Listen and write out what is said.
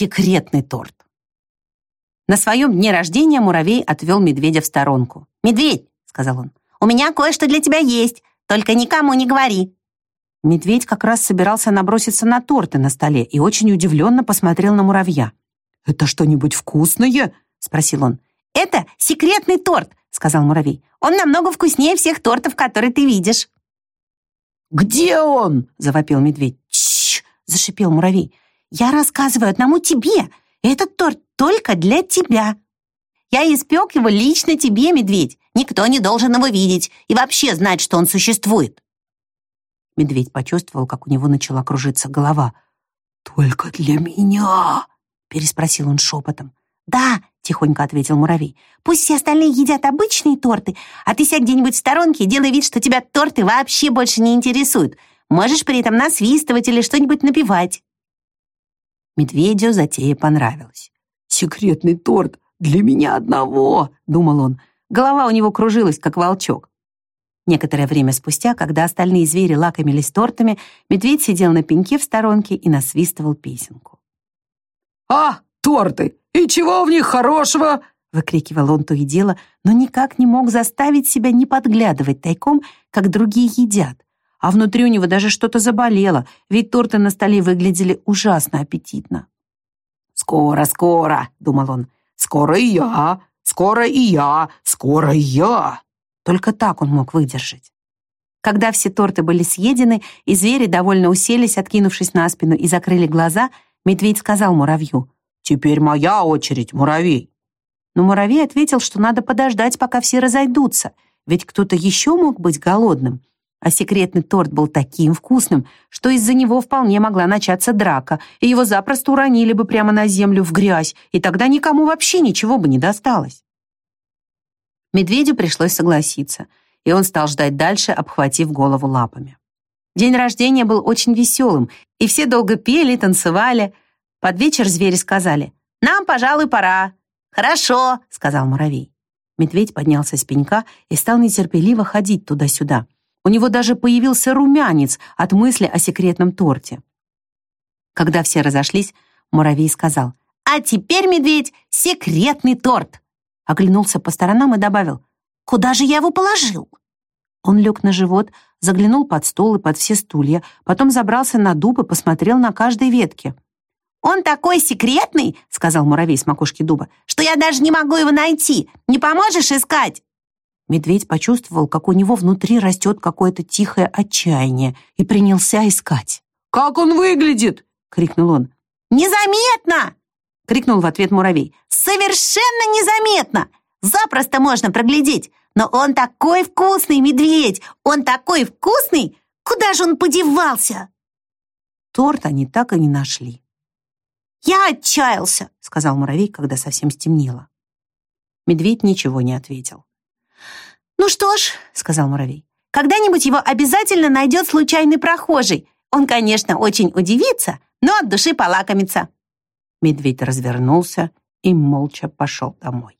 секретный торт. На своем дне рождения муравей отвел медведя в сторонку. «Медведь», — сказал он, — «у меня кое-что для тебя есть, только никому не говори». Медведь как раз собирался наброситься на торты на столе и очень удивленно посмотрел на муравья. «Это что-нибудь вкусное?» — спросил он. «Это секретный торт», — сказал муравей. «Он намного вкуснее всех тортов, которые ты видишь». «Где он?» — завопил медведь. «Тш!» — зашипел муравей. «Я рассказываю одному тебе. Этот торт только для тебя. Я испек его лично тебе, медведь. Никто не должен его видеть и вообще знать, что он существует». Медведь почувствовал, как у него начала кружиться голова. «Только для меня?» — переспросил он шепотом. «Да», — тихонько ответил муравей. «Пусть все остальные едят обычные торты, а ты сядь где-нибудь в сторонке и делай вид, что тебя торты вообще больше не интересуют. Можешь при этом насвистывать или что-нибудь напевать». Медведю затея понравилась. «Секретный торт для меня одного», — думал он. Голова у него кружилась, как волчок. Некоторое время спустя, когда остальные звери лакомились тортами, медведь сидел на пеньке в сторонке и насвистывал песенку. «А, торты! И чего в них хорошего?» выкрикивал он то и дело, но никак не мог заставить себя не подглядывать тайком, как другие едят. А внутри у него даже что-то заболело, ведь торты на столе выглядели ужасно аппетитно. «Скоро, скоро!» — думал он. «Скоро и я! Скоро и я! Скоро и я!» Только так он мог выдержать. Когда все торты были съедены, и звери довольно уселись, откинувшись на спину, и закрыли глаза, медведь сказал муравью — «Теперь моя очередь, муравей!» Но муравей ответил, что надо подождать, пока все разойдутся, ведь кто-то еще мог быть голодным. А секретный торт был таким вкусным, что из-за него вполне могла начаться драка, и его запросто уронили бы прямо на землю в грязь, и тогда никому вообще ничего бы не досталось. Медведю пришлось согласиться, и он стал ждать дальше, обхватив голову лапами. День рождения был очень веселым, и все долго пели, танцевали, под вечер звери сказали «Нам, пожалуй, пора». «Хорошо», — сказал муравей. Медведь поднялся с пенька и стал нетерпеливо ходить туда-сюда. У него даже появился румянец от мысли о секретном торте. Когда все разошлись, муравей сказал «А теперь, медведь, секретный торт!» Оглянулся по сторонам и добавил «Куда же я его положил?» Он лег на живот, заглянул под стол и под все стулья, потом забрался на дуб и посмотрел на каждой ветке. «Он такой секретный, — сказал муравей с макушки дуба, — что я даже не могу его найти. Не поможешь искать?» Медведь почувствовал, как у него внутри растет какое-то тихое отчаяние и принялся искать. «Как он выглядит?» — крикнул он. «Незаметно!» — крикнул в ответ муравей. «Совершенно незаметно! Запросто можно проглядеть! Но он такой вкусный, медведь! Он такой вкусный! Куда же он подевался?» Торт они так и не нашли. «Я отчаялся», — сказал муравей, когда совсем стемнело. Медведь ничего не ответил. «Ну что ж», — сказал муравей, «когда-нибудь его обязательно найдет случайный прохожий. Он, конечно, очень удивится, но от души полакомится». Медведь развернулся и молча пошел домой.